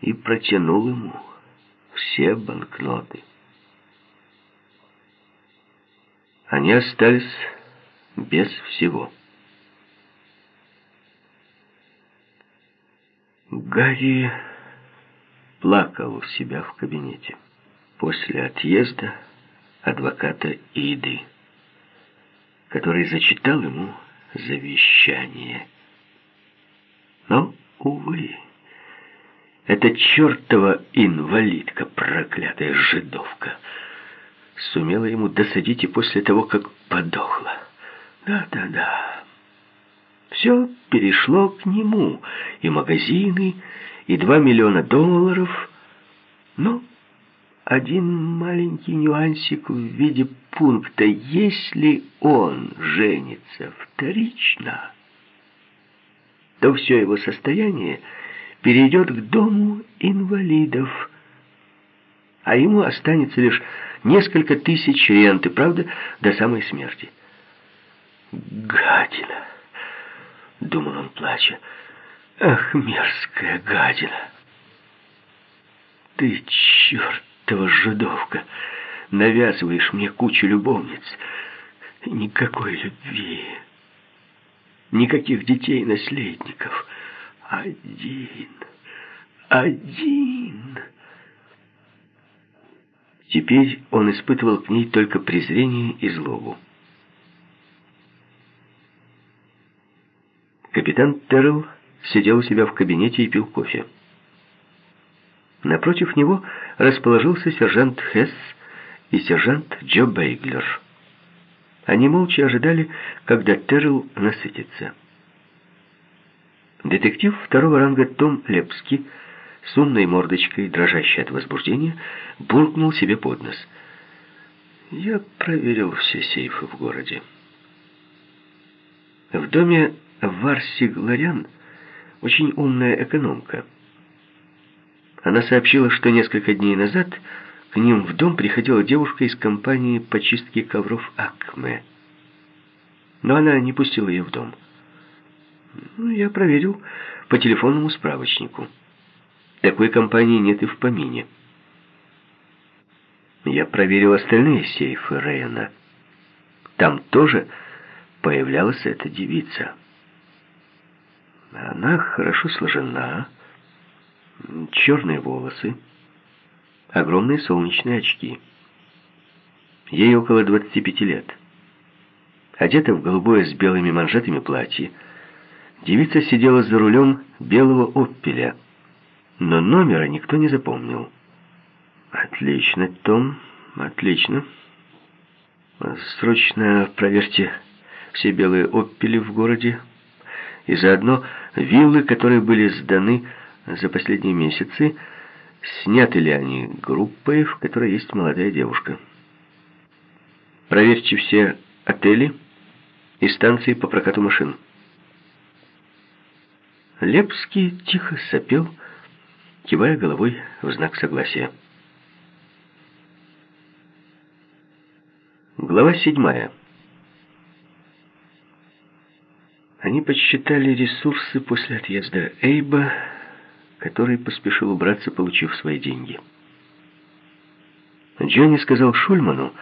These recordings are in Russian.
и протянул ему все банкноты. Они остались без всего. Гарри плакал у себя в кабинете после отъезда адвоката Иды, который зачитал ему завещание. Но, увы, эта чертова инвалидка, проклятая жидовка, сумела ему досадить и после того, как подохла. Да-да-да. Все перешло к нему, и магазины, и два миллиона долларов. Но один маленький нюансик в виде пункта. Если он женится вторично, то все его состояние перейдет к дому инвалидов, а ему останется лишь несколько тысяч ренты, правда, до самой смерти. «Гадина!» — думал он, плача. «Ах, мерзкая гадина! Ты, чертова жидовка, навязываешь мне кучу любовниц, никакой любви, никаких детей-наследников. Один, один!» Теперь он испытывал к ней только презрение и злобу. Капитан Террелл сидел у себя в кабинете и пил кофе. Напротив него расположился сержант Хесс и сержант Джо Бейглер. Они молча ожидали, когда Террелл насытится. Детектив второго ранга Том Лепский с умной мордочкой, дрожащей от возбуждения, буркнул себе под нос. «Я проверил все сейфы в городе. В доме Варси Глорян очень умная экономка. Она сообщила, что несколько дней назад к ним в дом приходила девушка из компании по чистке ковров «Акме». Но она не пустила ее в дом. Ну, я проверил по телефонному справочнику. Такой компании нет и в помине. Я проверил остальные сейфы Рейна. Там тоже появлялась эта девица. Она хорошо сложена, черные волосы, огромные солнечные очки. Ей около 25 лет. Одета в голубое с белыми манжетами платье, девица сидела за рулем белого «Оппеля», но номера никто не запомнил. Отлично, Том, отлично. Срочно проверьте все белые оппели в городе и заодно виллы, которые были сданы за последние месяцы, сняты ли они группой, в которой есть молодая девушка. Проверьте все отели и станции по прокату машин. Лепский тихо сопел, кивая головой в знак согласия. Глава седьмая. Они подсчитали ресурсы после отъезда Эйба, который поспешил убраться, получив свои деньги. Джонни сказал Шульману,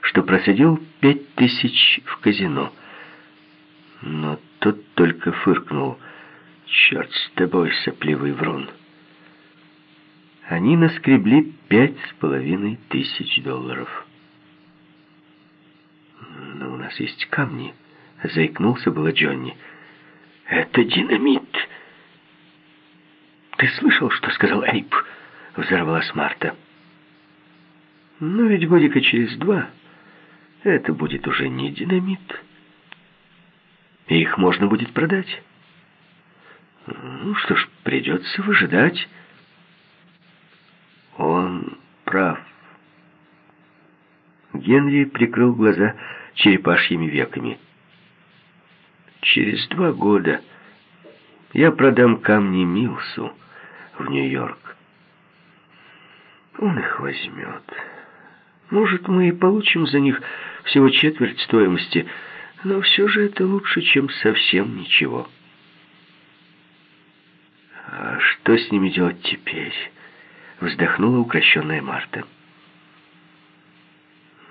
что просадил пять тысяч в казино. Но тот только фыркнул. «Черт с тобой, сопливый врун!» они наскребли пять с половиной тысяч долларов. «Но у нас есть камни», — заикнулся было Джонни. «Это динамит!» «Ты слышал, что сказал Эйп?» — взорвалась Марта. «Но ведь годика через два это будет уже не динамит. Их можно будет продать. Ну что ж, придется выжидать». Он прав. Генри прикрыл глаза черепашьими веками. Через два года я продам камни Милсу в Нью-Йорк. Он их возьмет. Может, мы и получим за них всего четверть стоимости, но все же это лучше, чем совсем ничего. А что с ними делать теперь?» Вздохнула укращенная Марта.